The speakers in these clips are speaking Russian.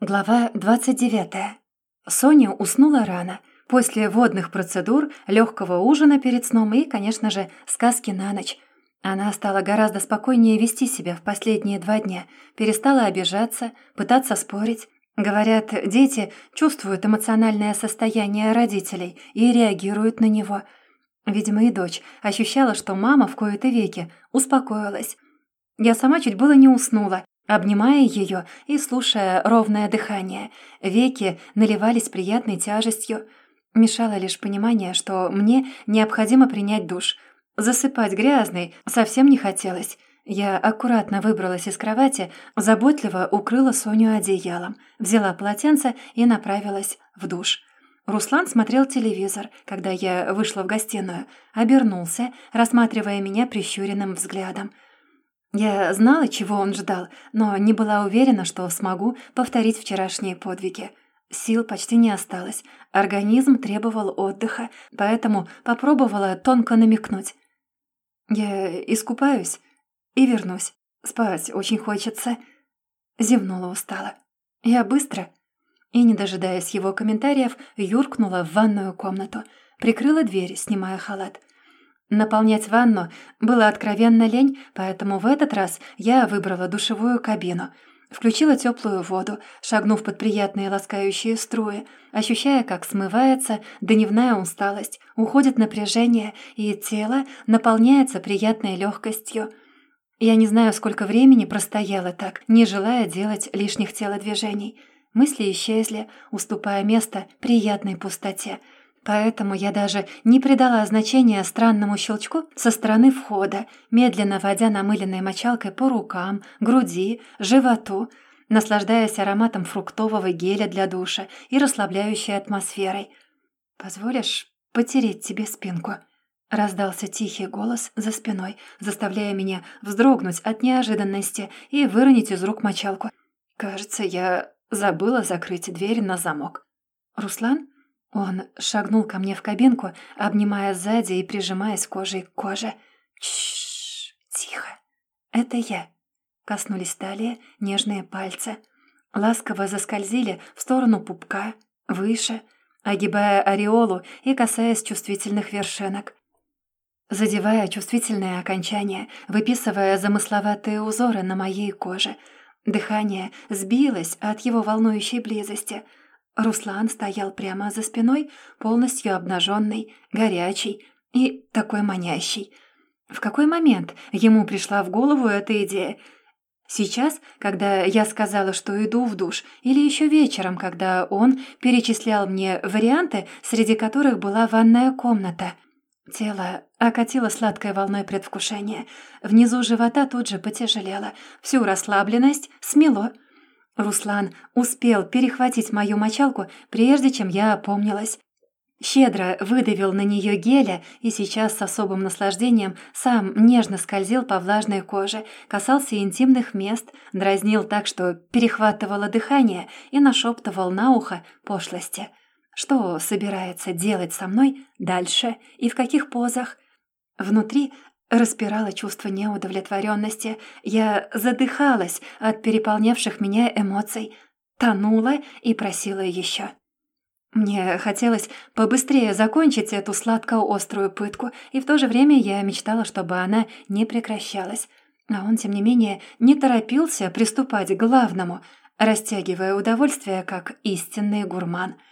Глава 29. Соня уснула рано. После водных процедур, легкого ужина перед сном и, конечно же, сказки на ночь. Она стала гораздо спокойнее вести себя в последние два дня, перестала обижаться, пытаться спорить. Говорят, дети чувствуют эмоциональное состояние родителей и реагируют на него. Видимо, и дочь ощущала, что мама в кои-то веки успокоилась. Я сама чуть было не уснула, Обнимая ее и слушая ровное дыхание, веки наливались приятной тяжестью. Мешало лишь понимание, что мне необходимо принять душ. Засыпать грязной совсем не хотелось. Я аккуратно выбралась из кровати, заботливо укрыла Соню одеялом, взяла полотенце и направилась в душ. Руслан смотрел телевизор, когда я вышла в гостиную, обернулся, рассматривая меня прищуренным взглядом – я знала, чего он ждал, но не была уверена, что смогу повторить вчерашние подвиги. Сил почти не осталось, организм требовал отдыха, поэтому попробовала тонко намекнуть. «Я искупаюсь и вернусь. Спать очень хочется». Зевнула устало. «Я быстро?» И, не дожидаясь его комментариев, юркнула в ванную комнату. Прикрыла дверь, снимая халат. Наполнять ванну было откровенно лень, поэтому в этот раз я выбрала душевую кабину. Включила теплую воду, шагнув под приятные ласкающие струи, ощущая, как смывается дневная усталость, уходит напряжение, и тело наполняется приятной легкостью. Я не знаю, сколько времени простояла так, не желая делать лишних телодвижений. Мысли исчезли, уступая место приятной пустоте — Поэтому я даже не придала значения странному щелчку со стороны входа, медленно водя намыленной мочалкой по рукам, груди, животу, наслаждаясь ароматом фруктового геля для душа и расслабляющей атмосферой. «Позволишь потереть тебе спинку?» Раздался тихий голос за спиной, заставляя меня вздрогнуть от неожиданности и выронить из рук мочалку. Кажется, я забыла закрыть дверь на замок. «Руслан?» Он шагнул ко мне в кабинку, обнимая сзади и прижимаясь кожей к коже. Тихо. Это я. Коснулись талии нежные пальцы. Ласково заскользили в сторону пупка, выше, огибая ореолу и касаясь чувствительных вершинок. Задевая чувствительные окончания, выписывая замысловатые узоры на моей коже. Дыхание сбилось от его волнующей близости — Руслан стоял прямо за спиной, полностью обнаженный, горячий и такой манящий. В какой момент ему пришла в голову эта идея? Сейчас, когда я сказала, что иду в душ, или еще вечером, когда он перечислял мне варианты, среди которых была ванная комната. Тело окатило сладкой волной предвкушения. Внизу живота тут же потяжелело. Всю расслабленность смело – Руслан успел перехватить мою мочалку, прежде чем я опомнилась. Щедро выдавил на нее геля и сейчас с особым наслаждением сам нежно скользил по влажной коже, касался интимных мест, дразнил так, что перехватывало дыхание и нашептывал на ухо пошлости. Что собирается делать со мной дальше и в каких позах? Внутри Распирало чувство неудовлетворенности. Я задыхалась от переполнявших меня эмоций, тонула и просила еще. Мне хотелось побыстрее закончить эту сладко-острую пытку, и в то же время я мечтала, чтобы она не прекращалась. А он, тем не менее, не торопился приступать к главному, растягивая удовольствие как истинный гурман —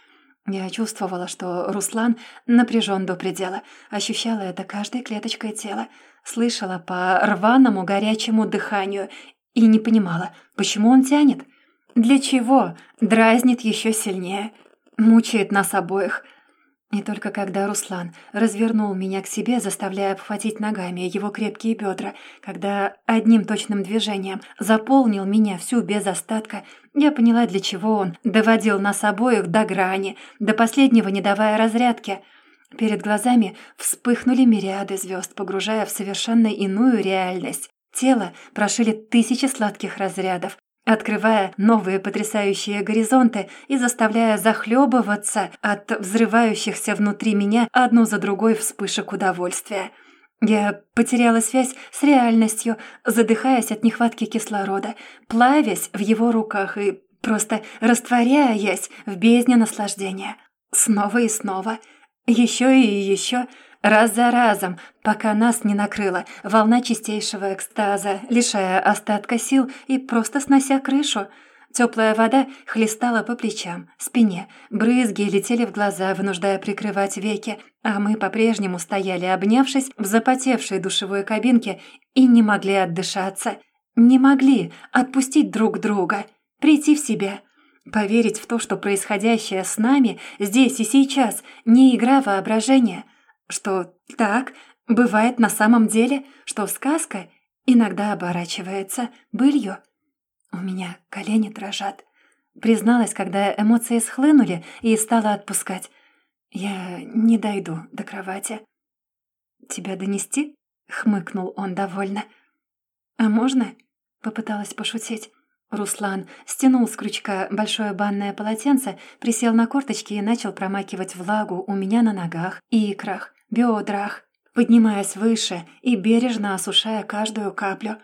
я чувствовала, что Руслан напряжен до предела, ощущала это каждой клеточкой тела, слышала по рваному горячему дыханию и не понимала, почему он тянет. Для чего? Дразнит еще сильнее. Мучает нас обоих. И только когда Руслан развернул меня к себе, заставляя обхватить ногами его крепкие бедра, когда одним точным движением заполнил меня всю без остатка, я поняла, для чего он доводил нас обоих до грани, до последнего не давая разрядки. Перед глазами вспыхнули мириады звезд, погружая в совершенно иную реальность. Тело прошили тысячи сладких разрядов, открывая новые потрясающие горизонты и заставляя захлебываться от взрывающихся внутри меня одну за другой вспышек удовольствия. Я потеряла связь с реальностью, задыхаясь от нехватки кислорода, плавясь в его руках и просто растворяясь в бездне наслаждения. Снова и снова, еще и еще, раз за разом, пока нас не накрыла волна чистейшего экстаза, лишая остатка сил и просто снося крышу. Теплая вода хлестала по плечам, спине, брызги летели в глаза, вынуждая прикрывать веки, а мы по-прежнему стояли, обнявшись в запотевшей душевой кабинке и не могли отдышаться. Не могли отпустить друг друга, прийти в себя, поверить в то, что происходящее с нами здесь и сейчас не игра воображения, что так бывает на самом деле, что сказка иногда оборачивается былью. У меня колени дрожат. Призналась, когда эмоции схлынули и стала отпускать. Я не дойду до кровати. «Тебя донести?» — хмыкнул он довольно. «А можно?» Попыталась пошутить. Руслан стянул с крючка большое банное полотенце, присел на корточки и начал промакивать влагу у меня на ногах, икрах, бедрах, поднимаясь выше и бережно осушая каждую каплю.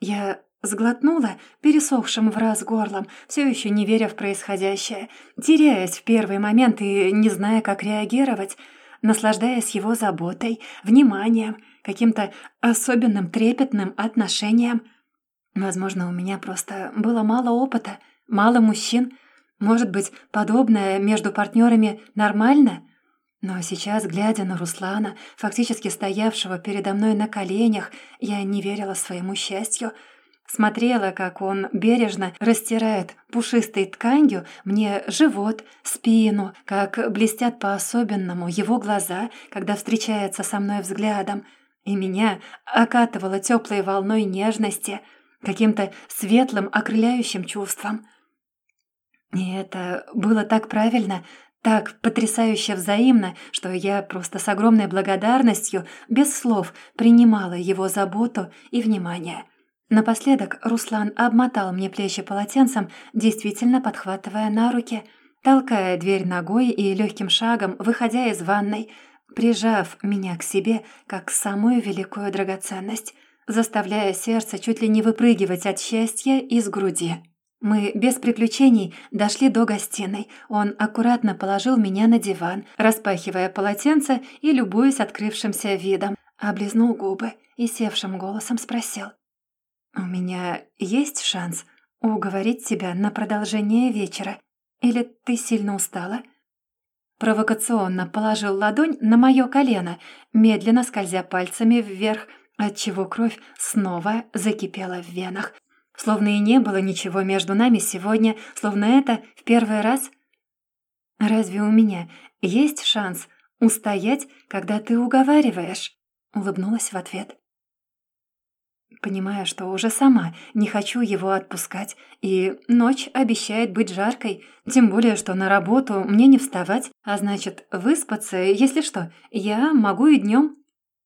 Я сглотнула пересохшим в раз горлом, все еще не веря в происходящее, теряясь в первый момент и не зная, как реагировать, наслаждаясь его заботой, вниманием, каким-то особенным трепетным отношением — Возможно, у меня просто было мало опыта, мало мужчин. Может быть, подобное между партнерами нормально? Но сейчас, глядя на Руслана, фактически стоявшего передо мной на коленях, я не верила своему счастью. Смотрела, как он бережно растирает пушистой тканью мне живот, спину, как блестят по-особенному его глаза, когда встречается со мной взглядом. И меня окатывало теплой волной нежности — каким-то светлым, окрыляющим чувством. И это было так правильно, так потрясающе взаимно, что я просто с огромной благодарностью, без слов, принимала его заботу и внимание. Напоследок Руслан обмотал мне плечи полотенцем, действительно подхватывая на руки, толкая дверь ногой и легким шагом, выходя из ванной, прижав меня к себе как самую великую драгоценность заставляя сердце чуть ли не выпрыгивать от счастья из груди. Мы без приключений дошли до гостиной. Он аккуратно положил меня на диван, распахивая полотенце и любуясь открывшимся видом. Облизнул губы и севшим голосом спросил. «У меня есть шанс уговорить тебя на продолжение вечера? Или ты сильно устала?» Провокационно положил ладонь на мое колено, медленно скользя пальцами вверх, отчего кровь снова закипела в венах. Словно и не было ничего между нами сегодня, словно это в первый раз. «Разве у меня есть шанс устоять, когда ты уговариваешь?» Улыбнулась в ответ. Понимая, что уже сама не хочу его отпускать, и ночь обещает быть жаркой, тем более, что на работу мне не вставать, а значит, выспаться, если что, я могу и днем.